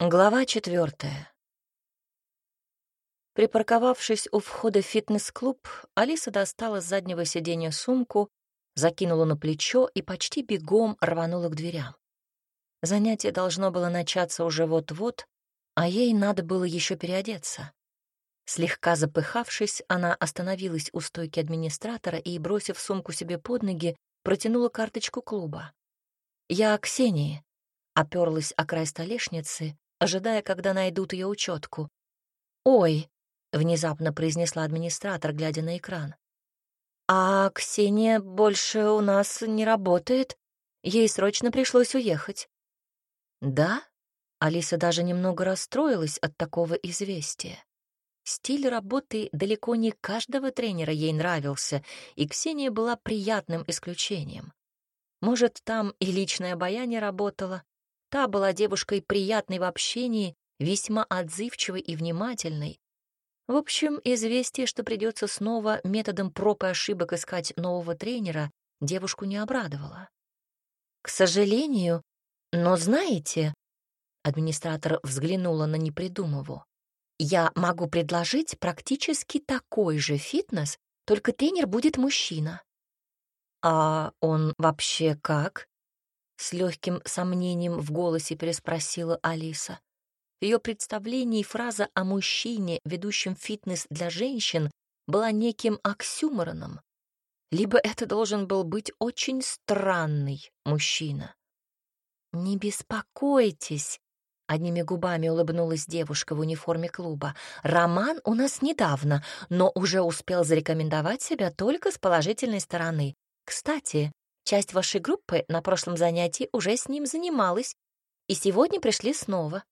Глава четвертая. Припарковавшись у входа в фитнес-клуб, Алиса достала с заднего сиденья сумку, закинула на плечо и почти бегом рванула к дверям. Занятие должно было начаться уже вот-вот, а ей надо было еще переодеться. Слегка запыхавшись, она остановилась у стойки администратора и, бросив сумку себе под ноги, протянула карточку клуба. «Я Ксении», — оперлась о край столешницы, ожидая, когда найдут ее учетку. «Ой», — внезапно произнесла администратор, глядя на экран. «А Ксения больше у нас не работает. Ей срочно пришлось уехать». «Да?» Алиса даже немного расстроилась от такого известия. Стиль работы далеко не каждого тренера ей нравился, и Ксения была приятным исключением. Может, там и личное обаяние работало, Та была девушкой приятной в общении, весьма отзывчивой и внимательной. В общем, известие, что придется снова методом проб и ошибок искать нового тренера, девушку не обрадовало. «К сожалению, но знаете...» Администратор взглянула на Непридумову. «Я могу предложить практически такой же фитнес, только тренер будет мужчина». «А он вообще как?» С легким сомнением в голосе переспросила Алиса. В ее представлении фраза о мужчине, ведущем фитнес для женщин, была неким оксюмороном. Либо это должен был быть очень странный мужчина. «Не беспокойтесь», — одними губами улыбнулась девушка в униформе клуба. «Роман у нас недавно, но уже успел зарекомендовать себя только с положительной стороны. Кстати, Часть вашей группы на прошлом занятии уже с ним занималась, и сегодня пришли снова.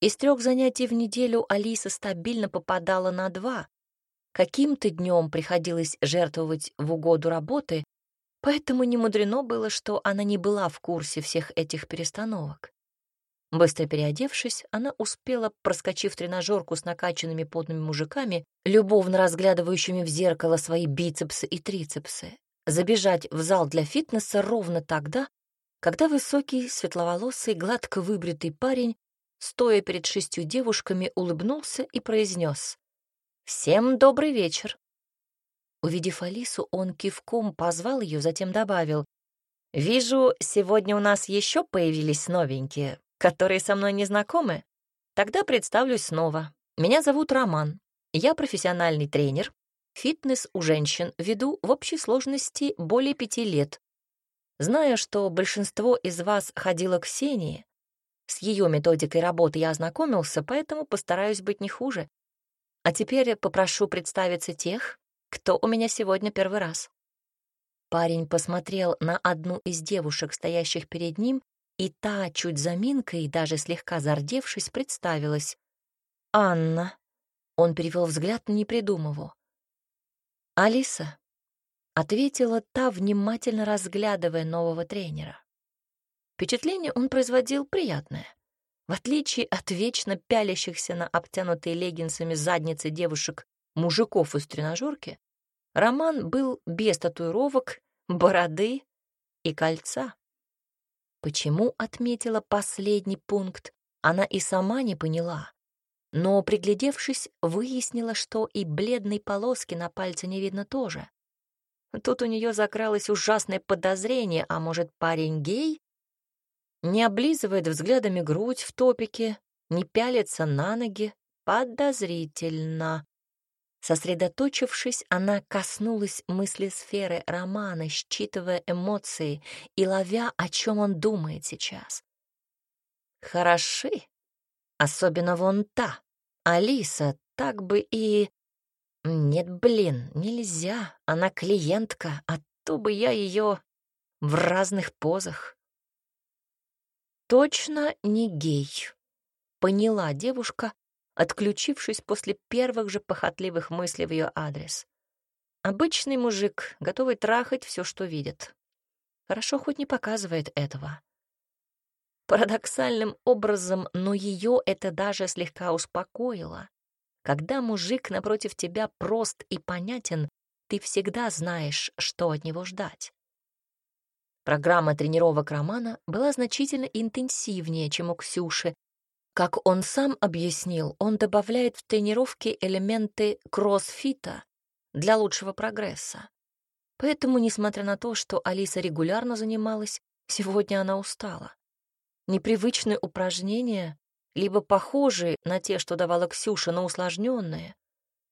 Из трех занятий в неделю Алиса стабильно попадала на два. Каким-то днем приходилось жертвовать в угоду работы, поэтому не мудрено было, что она не была в курсе всех этих перестановок. Быстро переодевшись, она успела, проскочив тренажерку с накачанными потными мужиками, любовно разглядывающими в зеркало свои бицепсы и трицепсы, забежать в зал для фитнеса ровно тогда, когда высокий, светловолосый, гладко выбритый парень, стоя перед шестью девушками, улыбнулся и произнес «Всем добрый вечер». Увидев Алису, он кивком позвал ее, затем добавил «Вижу, сегодня у нас еще появились новенькие, которые со мной не знакомы. Тогда представлюсь снова. Меня зовут Роман. Я профессиональный тренер, Фитнес у женщин веду в общей сложности более пяти лет. Знаю, что большинство из вас ходило к Ксении. С ее методикой работы я ознакомился, поэтому постараюсь быть не хуже. А теперь попрошу представиться тех, кто у меня сегодня первый раз. Парень посмотрел на одну из девушек, стоящих перед ним, и та, чуть заминкой, даже слегка зардевшись, представилась. «Анна». Он перевел взгляд на непридумову. «Алиса», — ответила та, внимательно разглядывая нового тренера. Впечатление он производил приятное. В отличие от вечно пялящихся на обтянутые леггинсами задницы девушек мужиков из тренажерки, Роман был без татуировок, бороды и кольца. Почему отметила последний пункт, она и сама не поняла но, приглядевшись, выяснила, что и бледной полоски на пальце не видно тоже. Тут у нее закралось ужасное подозрение, а может, парень гей? Не облизывает взглядами грудь в топике, не пялится на ноги. Подозрительно. Сосредоточившись, она коснулась мысли сферы романа, считывая эмоции и ловя, о чем он думает сейчас. Хороши, особенно вон та. Алиса, так бы и... Нет, блин, нельзя. Она клиентка, а то бы я ее в разных позах. Точно не гей. Поняла девушка, отключившись после первых же похотливых мыслей в ее адрес. Обычный мужик, готовый трахать все, что видит. Хорошо хоть не показывает этого. Парадоксальным образом, но ее это даже слегка успокоило. Когда мужик напротив тебя прост и понятен, ты всегда знаешь, что от него ждать. Программа тренировок Романа была значительно интенсивнее, чем у Ксюши, Как он сам объяснил, он добавляет в тренировки элементы кроссфита для лучшего прогресса. Поэтому, несмотря на то, что Алиса регулярно занималась, сегодня она устала. Непривычные упражнения, либо похожие на те, что давала Ксюша, но усложненные.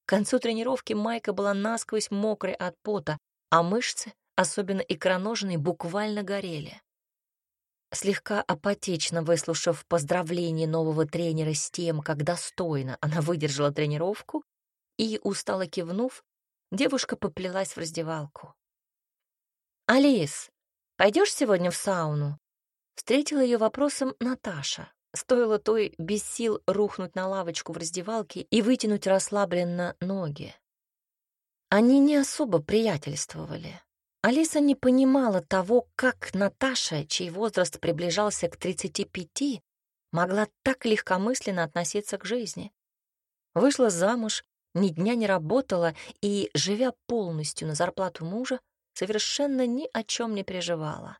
К концу тренировки майка была насквозь мокрой от пота, а мышцы, особенно икроножные, буквально горели. Слегка апатично выслушав поздравление нового тренера с тем, как достойно она выдержала тренировку, и, устало кивнув, девушка поплелась в раздевалку. «Алис, пойдешь сегодня в сауну?» Встретила ее вопросом Наташа. Стоило той без сил рухнуть на лавочку в раздевалке и вытянуть расслабленно ноги. Они не особо приятельствовали. Алиса не понимала того, как Наташа, чей возраст приближался к 35, могла так легкомысленно относиться к жизни. Вышла замуж, ни дня не работала и, живя полностью на зарплату мужа, совершенно ни о чем не переживала.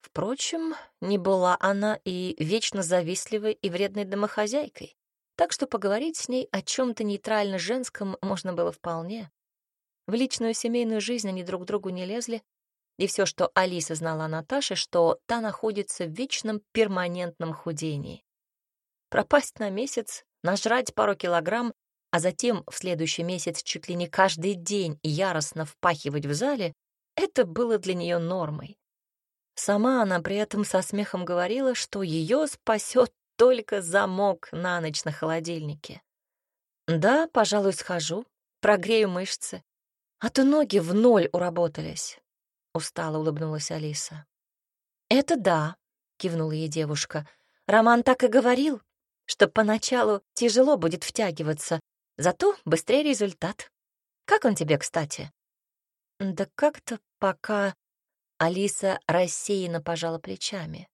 Впрочем, не была она и вечно завистливой и вредной домохозяйкой, так что поговорить с ней о чем то нейтрально женском можно было вполне. В личную семейную жизнь они друг другу не лезли, и все, что Алиса знала о Наташе, что та находится в вечном перманентном худении. Пропасть на месяц, нажрать пару килограмм, а затем в следующий месяц чуть ли не каждый день яростно впахивать в зале, это было для нее нормой. Сама она при этом со смехом говорила, что ее спасет только замок на ночь на холодильнике. «Да, пожалуй, схожу, прогрею мышцы. А то ноги в ноль уработались. Устало улыбнулась Алиса. Это да, кивнула ей девушка. Роман так и говорил, что поначалу тяжело будет втягиваться, зато быстрее результат. Как он тебе, кстати? Да как-то пока Алиса рассеянно пожала плечами.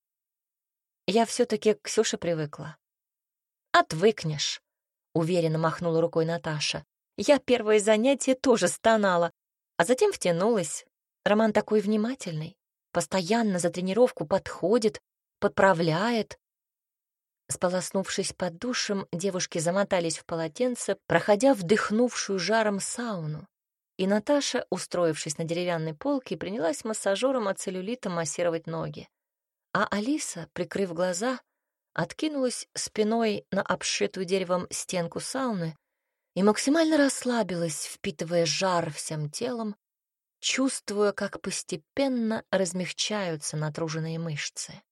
Я все таки к Ксюше привыкла. Отвыкнешь, уверенно махнула рукой Наташа. Я первое занятие тоже стонала, а затем втянулась. Роман такой внимательный, постоянно за тренировку подходит, подправляет. Сполоснувшись под душем, девушки замотались в полотенце, проходя вдохнувшую жаром сауну. И Наташа, устроившись на деревянной полке, принялась массажером от целлюлита массировать ноги. А Алиса, прикрыв глаза, откинулась спиной на обшитую деревом стенку сауны и максимально расслабилась, впитывая жар всем телом, чувствуя, как постепенно размягчаются натруженные мышцы.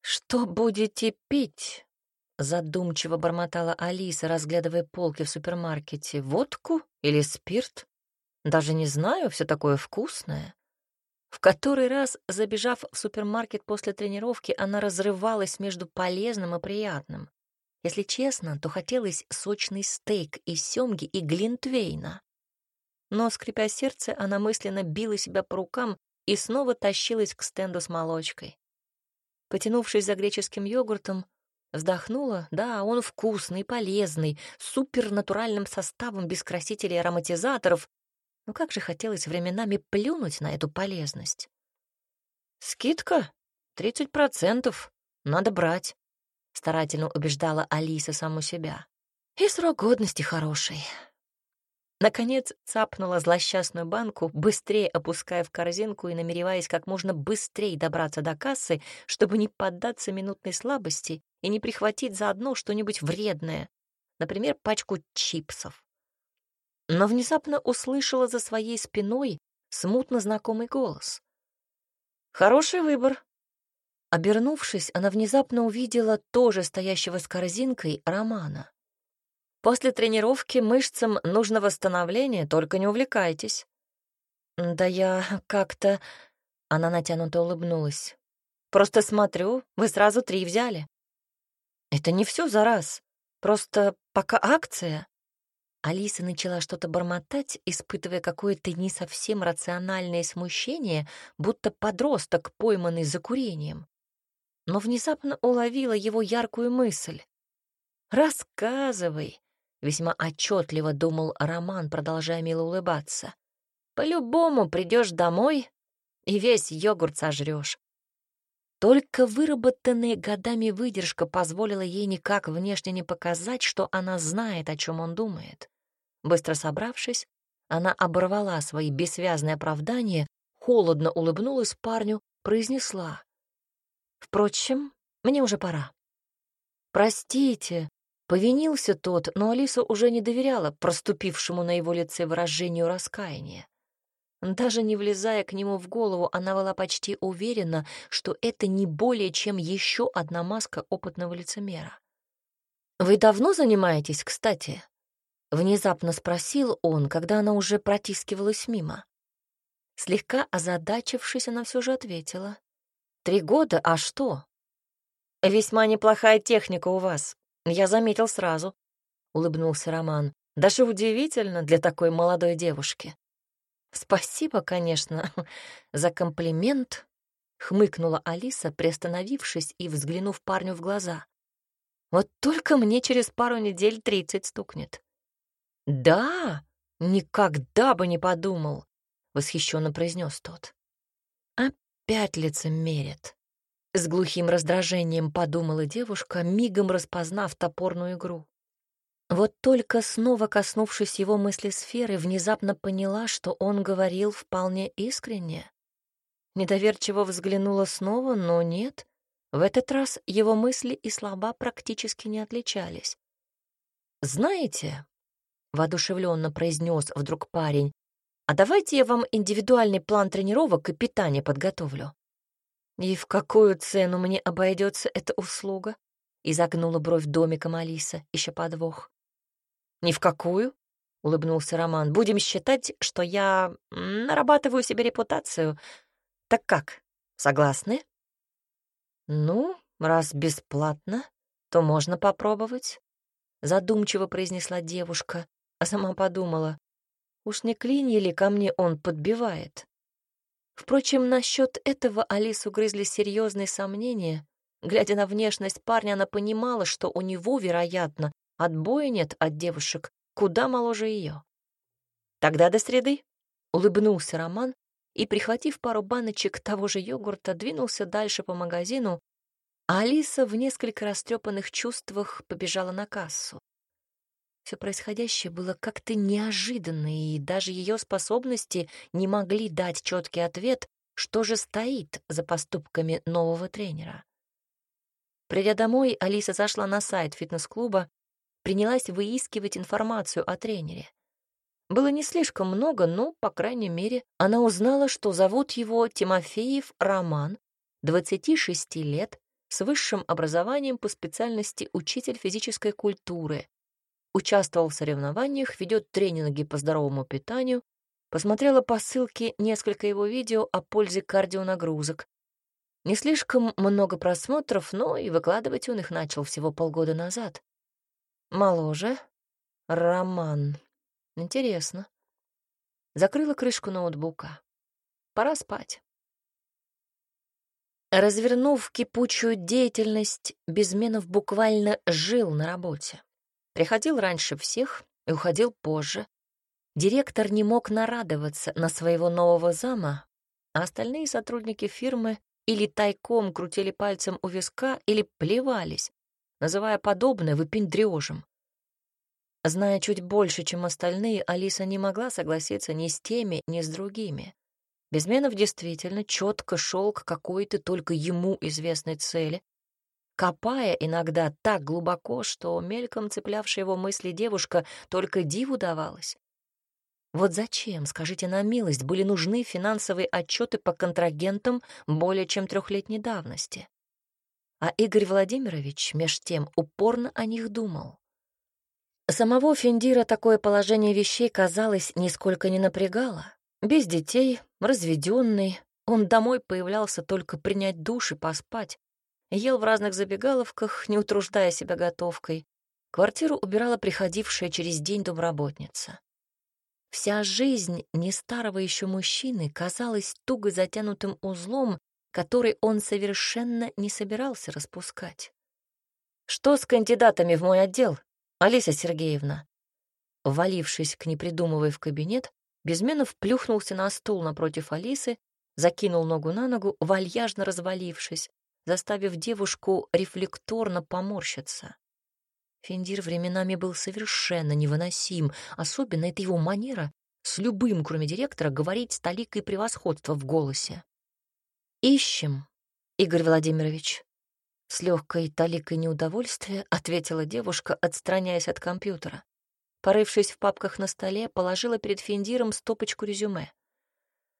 «Что будете пить?» — задумчиво бормотала Алиса, разглядывая полки в супермаркете. «Водку или спирт? Даже не знаю, все такое вкусное». В который раз, забежав в супермаркет после тренировки, она разрывалась между полезным и приятным. Если честно, то хотелось сочный стейк из семги и глинтвейна. Но, скрипя сердце, она мысленно била себя по рукам и снова тащилась к стенду с молочкой. Потянувшись за греческим йогуртом, вздохнула. Да, он вкусный, полезный, с супернатуральным составом без красителей и ароматизаторов. Но как же хотелось временами плюнуть на эту полезность. «Скидка? Тридцать процентов. Надо брать». — старательно убеждала Алиса саму себя. «И срок годности хороший». Наконец цапнула злосчастную банку, быстрее опуская в корзинку и намереваясь как можно быстрее добраться до кассы, чтобы не поддаться минутной слабости и не прихватить заодно что-нибудь вредное, например, пачку чипсов. Но внезапно услышала за своей спиной смутно знакомый голос. «Хороший выбор», Обернувшись, она внезапно увидела тоже стоящего с корзинкой Романа. «После тренировки мышцам нужно восстановление, только не увлекайтесь». «Да я как-то...» — она натянуто улыбнулась. «Просто смотрю, вы сразу три взяли». «Это не все за раз. Просто пока акция». Алиса начала что-то бормотать, испытывая какое-то не совсем рациональное смущение, будто подросток, пойманный за курением но внезапно уловила его яркую мысль. «Рассказывай», — весьма отчетливо думал Роман, продолжая мило улыбаться. «По-любому придешь домой и весь йогурт сожрешь. Только выработанная годами выдержка позволила ей никак внешне не показать, что она знает, о чем он думает. Быстро собравшись, она оборвала свои бессвязные оправдания, холодно улыбнулась парню, произнесла. «Впрочем, мне уже пора». «Простите», — повинился тот, но Алиса уже не доверяла проступившему на его лице выражению раскаяния. Даже не влезая к нему в голову, она была почти уверена, что это не более чем еще одна маска опытного лицемера. «Вы давно занимаетесь, кстати?» — внезапно спросил он, когда она уже протискивалась мимо. Слегка озадачившись, она все же ответила. «Три года? А что?» «Весьма неплохая техника у вас. Я заметил сразу», — улыбнулся Роман. «Даже удивительно для такой молодой девушки». «Спасибо, конечно, за комплимент», — хмыкнула Алиса, приостановившись и взглянув парню в глаза. «Вот только мне через пару недель тридцать стукнет». «Да, никогда бы не подумал», — восхищенно произнес тот. «Опять лицемерит». С глухим раздражением подумала девушка, мигом распознав топорную игру. Вот только снова коснувшись его мысли сферы, внезапно поняла, что он говорил вполне искренне. Недоверчиво взглянула снова, но нет. В этот раз его мысли и слова практически не отличались. «Знаете», — воодушевленно произнес вдруг парень, «а давайте я вам индивидуальный план тренировок и питания подготовлю». «И в какую цену мне обойдется эта услуга?» — изогнула бровь домиком Алиса, ища подвох. «Ни в какую», — улыбнулся Роман. «Будем считать, что я нарабатываю себе репутацию. Так как, согласны?» «Ну, раз бесплатно, то можно попробовать», — задумчиво произнесла девушка, а сама подумала. «Уж не клинья ли ко мне он подбивает?» Впрочем, насчет этого Алису грызли серьезные сомнения. Глядя на внешность парня, она понимала, что у него, вероятно, Отбоя нет от девушек, куда моложе ее. Тогда до среды, — улыбнулся Роман и, прихватив пару баночек того же йогурта, двинулся дальше по магазину, а Алиса в несколько растрепанных чувствах побежала на кассу. Все происходящее было как-то неожиданно, и даже ее способности не могли дать четкий ответ, что же стоит за поступками нового тренера. Придя домой, Алиса зашла на сайт фитнес-клуба принялась выискивать информацию о тренере. Было не слишком много, но, по крайней мере, она узнала, что зовут его Тимофеев Роман, 26 лет, с высшим образованием по специальности учитель физической культуры. Участвовал в соревнованиях, ведет тренинги по здоровому питанию, посмотрела по ссылке несколько его видео о пользе кардионагрузок. Не слишком много просмотров, но и выкладывать он их начал всего полгода назад. Моложе. Роман. Интересно. Закрыла крышку ноутбука. Пора спать. Развернув кипучую деятельность, Безменов буквально жил на работе. Приходил раньше всех и уходил позже. Директор не мог нарадоваться на своего нового зама, а остальные сотрудники фирмы или тайком крутили пальцем у виска, или плевались, называя подобное выпендрежем. Зная чуть больше, чем остальные, Алиса не могла согласиться ни с теми, ни с другими. Безменов действительно четко шел к какой-то только ему известной цели, копая иногда так глубоко, что мельком цеплявшая его мысли девушка только диву давалась. Вот зачем, скажите на милость, были нужны финансовые отчеты по контрагентам более чем трехлетней давности? А Игорь Владимирович, меж тем, упорно о них думал. Самого Финдира такое положение вещей, казалось, нисколько не напрягало. Без детей, разведенный, он домой появлялся только принять душ и поспать. Ел в разных забегаловках, не утруждая себя готовкой. Квартиру убирала приходившая через день домработница. Вся жизнь не старого еще мужчины казалась туго затянутым узлом, который он совершенно не собирался распускать. «Что с кандидатами в мой отдел, Алиса Сергеевна?» Валившись к непридумывай в кабинет, Безменов плюхнулся на стул напротив Алисы, закинул ногу на ногу, вальяжно развалившись, заставив девушку рефлекторно поморщиться. Финдир временами был совершенно невыносим, особенно это его манера с любым, кроме директора, говорить с толикой превосходства в голосе. «Ищем, Игорь Владимирович», — с легкой толикой неудовольствия ответила девушка, отстраняясь от компьютера. Порывшись в папках на столе, положила перед Финдиром стопочку резюме.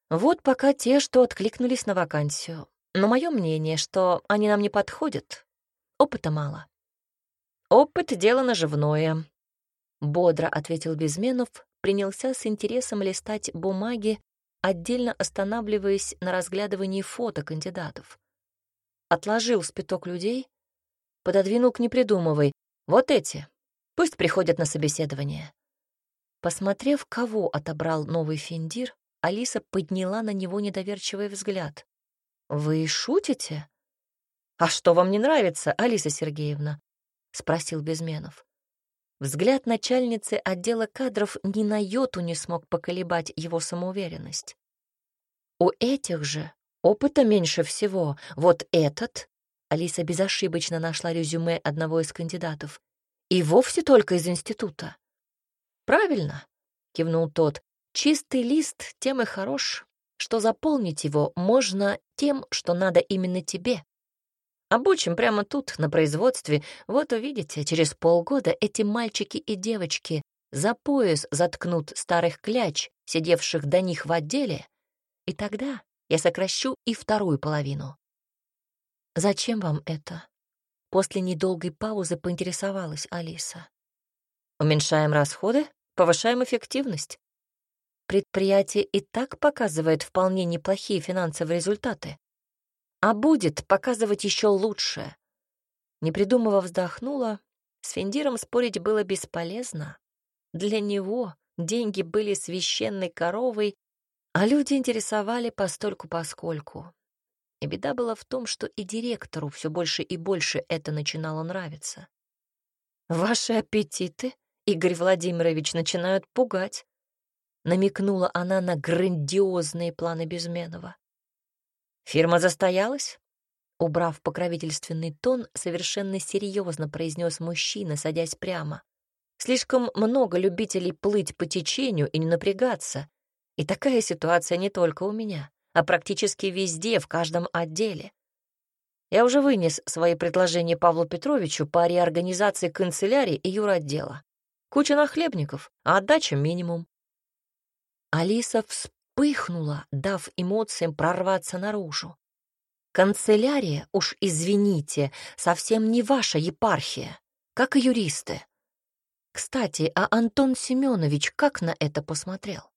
Вот пока те, что откликнулись на вакансию. Но мое мнение, что они нам не подходят. Опыта мало. Опыт — дело наживное. Бодро ответил Безменов, принялся с интересом листать бумаги, отдельно останавливаясь на разглядывании фото кандидатов. Отложил спиток людей, пододвинул к непридумывай. Вот эти. Пусть приходят на собеседование. Посмотрев, кого отобрал новый финдир, Алиса подняла на него недоверчивый взгляд. «Вы шутите?» «А что вам не нравится, Алиса Сергеевна?» — спросил Безменов. Взгляд начальницы отдела кадров ни на йоту не смог поколебать его самоуверенность. «У этих же опыта меньше всего. Вот этот...» Алиса безошибочно нашла резюме одного из кандидатов. «И вовсе только из института». «Правильно», — кивнул тот. Чистый лист тем и хорош, что заполнить его можно тем, что надо именно тебе. Обучим прямо тут, на производстве. Вот увидите, через полгода эти мальчики и девочки за пояс заткнут старых кляч, сидевших до них в отделе, и тогда я сокращу и вторую половину. «Зачем вам это?» После недолгой паузы поинтересовалась Алиса. «Уменьшаем расходы, повышаем эффективность. Предприятие и так показывает вполне неплохие финансовые результаты. А будет показывать еще лучше. Не придумывая вздохнула, с Финдиром спорить было бесполезно. Для него деньги были священной коровой, а люди интересовали постольку-поскольку. И беда была в том, что и директору все больше и больше это начинало нравиться. «Ваши аппетиты, Игорь Владимирович, начинают пугать», намекнула она на грандиозные планы Безменова. «Фирма застоялась?» Убрав покровительственный тон, совершенно серьезно произнес мужчина, садясь прямо. «Слишком много любителей плыть по течению и не напрягаться. И такая ситуация не только у меня, а практически везде, в каждом отделе. Я уже вынес свои предложения Павлу Петровичу по реорганизации канцелярии и юротдела. Куча нахлебников, а отдача минимум. Алиса вспыхнула, дав эмоциям прорваться наружу. Канцелярия, уж извините, совсем не ваша епархия, как и юристы. Кстати, а Антон Семенович как на это посмотрел?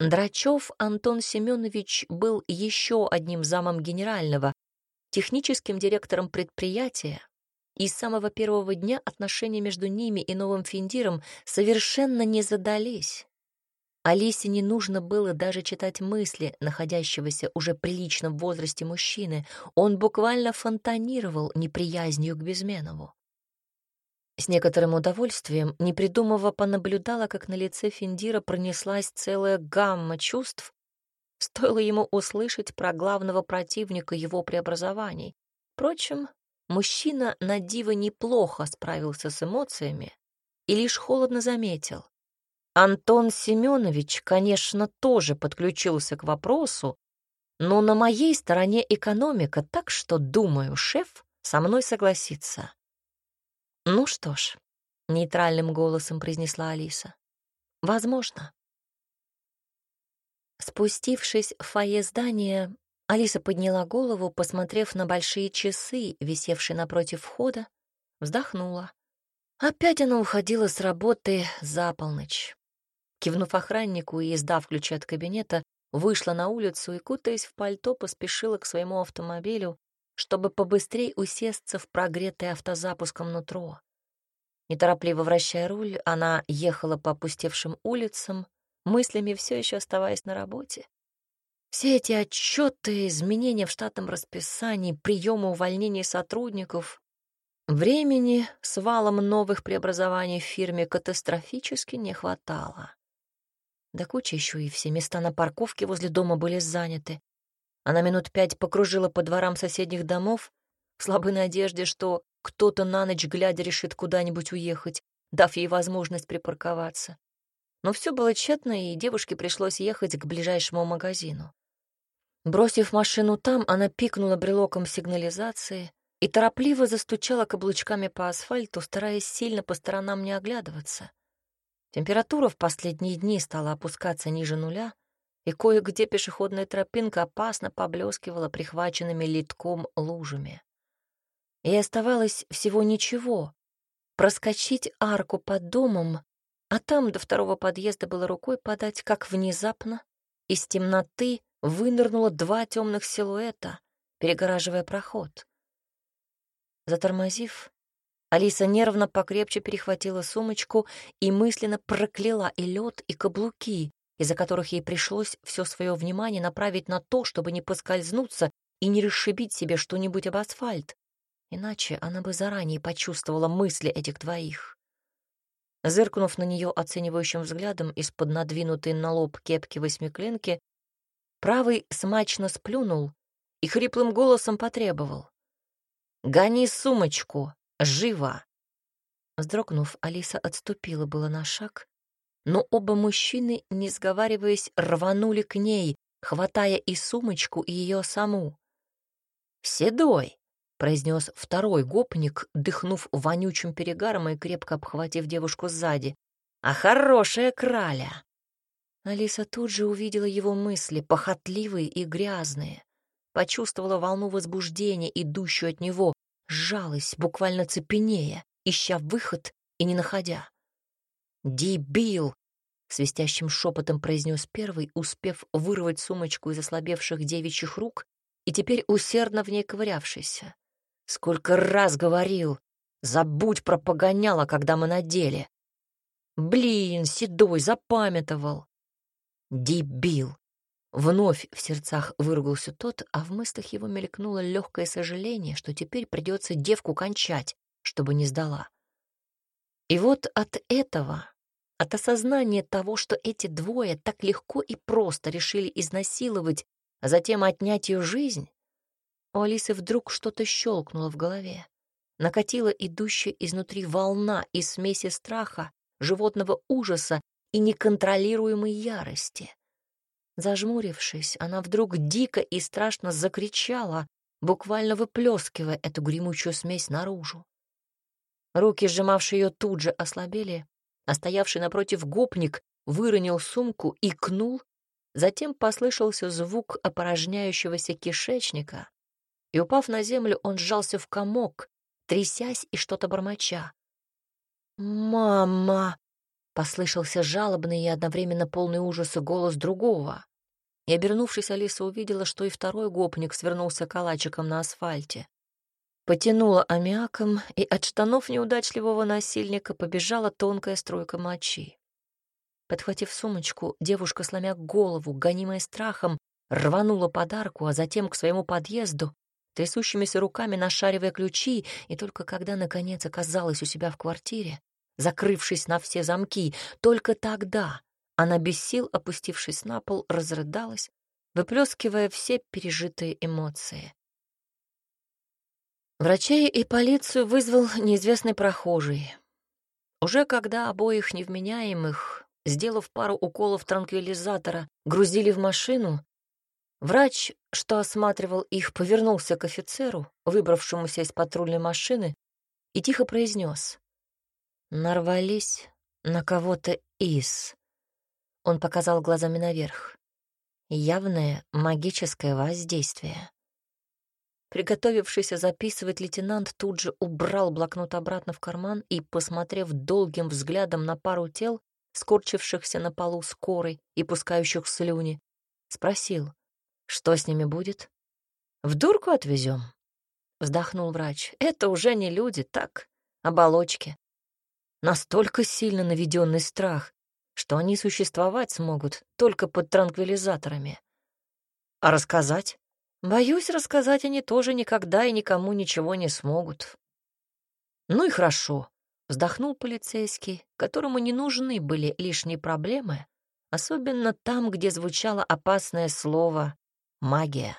Драчев Антон Семенович был еще одним замом генерального, техническим директором предприятия, и с самого первого дня отношения между ними и новым Финдиром совершенно не задались. Алисе не нужно было даже читать мысли находящегося уже приличном возрасте мужчины. Он буквально фонтанировал неприязнью к Безменову. С некоторым удовольствием, не придумывая, понаблюдала, как на лице Финдира пронеслась целая гамма чувств, стоило ему услышать про главного противника его преобразований. Впрочем, мужчина на диво неплохо справился с эмоциями и лишь холодно заметил. Антон Семенович, конечно, тоже подключился к вопросу, но на моей стороне экономика, так что, думаю, шеф со мной согласится. Ну что ж, нейтральным голосом произнесла Алиса. Возможно. Спустившись в фойе здания, Алиса подняла голову, посмотрев на большие часы, висевшие напротив входа, вздохнула. Опять она уходила с работы за полночь. Кивнув охраннику и издав ключи от кабинета, вышла на улицу и, кутаясь в пальто, поспешила к своему автомобилю, чтобы побыстрее усесться в прогретое автозапуском нутро. Неторопливо вращая руль, она ехала по опустевшим улицам, мыслями все еще оставаясь на работе. Все эти отчеты, изменения в штатном расписании, приемы увольнений сотрудников, времени с валом новых преобразований в фирме катастрофически не хватало. Да куча еще и все места на парковке возле дома были заняты. Она минут пять покружила по дворам соседних домов в слабой надежде, что кто-то на ночь глядя решит куда-нибудь уехать, дав ей возможность припарковаться. Но все было тщетно, и девушке пришлось ехать к ближайшему магазину. Бросив машину там, она пикнула брелоком сигнализации и торопливо застучала каблучками по асфальту, стараясь сильно по сторонам не оглядываться. Температура в последние дни стала опускаться ниже нуля, и кое-где пешеходная тропинка опасно поблескивала прихваченными литком лужами. И оставалось всего ничего — проскочить арку под домом, а там до второго подъезда было рукой подать, как внезапно из темноты вынырнуло два темных силуэта, перегораживая проход. Затормозив, Алиса нервно покрепче перехватила сумочку и мысленно прокляла и лед, и каблуки, из-за которых ей пришлось все свое внимание направить на то, чтобы не поскользнуться и не расшибить себе что-нибудь об асфальт. Иначе она бы заранее почувствовала мысли этих двоих. Зыркнув на нее оценивающим взглядом из-под надвинутой на лоб кепки восьмиклинки, правый смачно сплюнул и хриплым голосом потребовал. «Гони сумочку! Живо!» Вздрогнув, Алиса отступила было на шаг, но оба мужчины, не сговариваясь, рванули к ней, хватая и сумочку, и ее саму. «Седой!» — произнес второй гопник, дыхнув вонючим перегаром и крепко обхватив девушку сзади. «А хорошая краля!» Алиса тут же увидела его мысли, похотливые и грязные. Почувствовала волну возбуждения, идущую от него, сжалась, буквально цепенея, ища выход и не находя. «Дебил!» — свистящим шепотом произнес первый, успев вырвать сумочку из ослабевших девичьих рук и теперь усердно в ней ковырявшийся. «Сколько раз говорил! Забудь про погоняло, когда мы на деле!» «Блин, седой, запамятовал!» «Дебил!» Вновь в сердцах выругался тот, а в мыслях его мелькнуло легкое сожаление, что теперь придется девку кончать, чтобы не сдала. И вот от этого от осознания того, что эти двое так легко и просто решили изнасиловать, а затем отнять ее жизнь, у Алисы вдруг что-то щелкнуло в голове. Накатила идущая изнутри волна из смеси страха, животного ужаса и неконтролируемой ярости. Зажмурившись, она вдруг дико и страшно закричала, буквально выплескивая эту гремучую смесь наружу. Руки, сжимавшие ее, тут же ослабели, а стоявший напротив гопник выронил сумку и кнул, затем послышался звук опорожняющегося кишечника, и, упав на землю, он сжался в комок, трясясь и что-то бормоча. «Мама!» — послышался жалобный и одновременно полный ужаса голос другого. И, обернувшись, Алиса увидела, что и второй гопник свернулся калачиком на асфальте потянула аммиаком, и от штанов неудачливого насильника побежала тонкая струйка мочи. Подхватив сумочку, девушка, сломя голову, гонимая страхом, рванула подарку, а затем к своему подъезду, трясущимися руками нашаривая ключи, и только когда, наконец, оказалась у себя в квартире, закрывшись на все замки, только тогда она без сил, опустившись на пол, разрыдалась, выплескивая все пережитые эмоции. Врачей и полицию вызвал неизвестный прохожий. Уже когда обоих невменяемых, сделав пару уколов транквилизатора, грузили в машину, врач, что осматривал их, повернулся к офицеру, выбравшемуся из патрульной машины, и тихо произнес: «Нарвались на кого-то из...» Он показал глазами наверх. «Явное магическое воздействие». Приготовившийся записывать лейтенант тут же убрал блокнот обратно в карман и, посмотрев долгим взглядом на пару тел, скорчившихся на полу скорой и пускающих слюни, спросил, что с ними будет? «В дурку отвезем?» — вздохнул врач. «Это уже не люди, так, оболочки. Настолько сильно наведенный страх, что они существовать смогут только под транквилизаторами. А рассказать? Боюсь, рассказать они тоже никогда и никому ничего не смогут. Ну и хорошо, вздохнул полицейский, которому не нужны были лишние проблемы, особенно там, где звучало опасное слово «магия».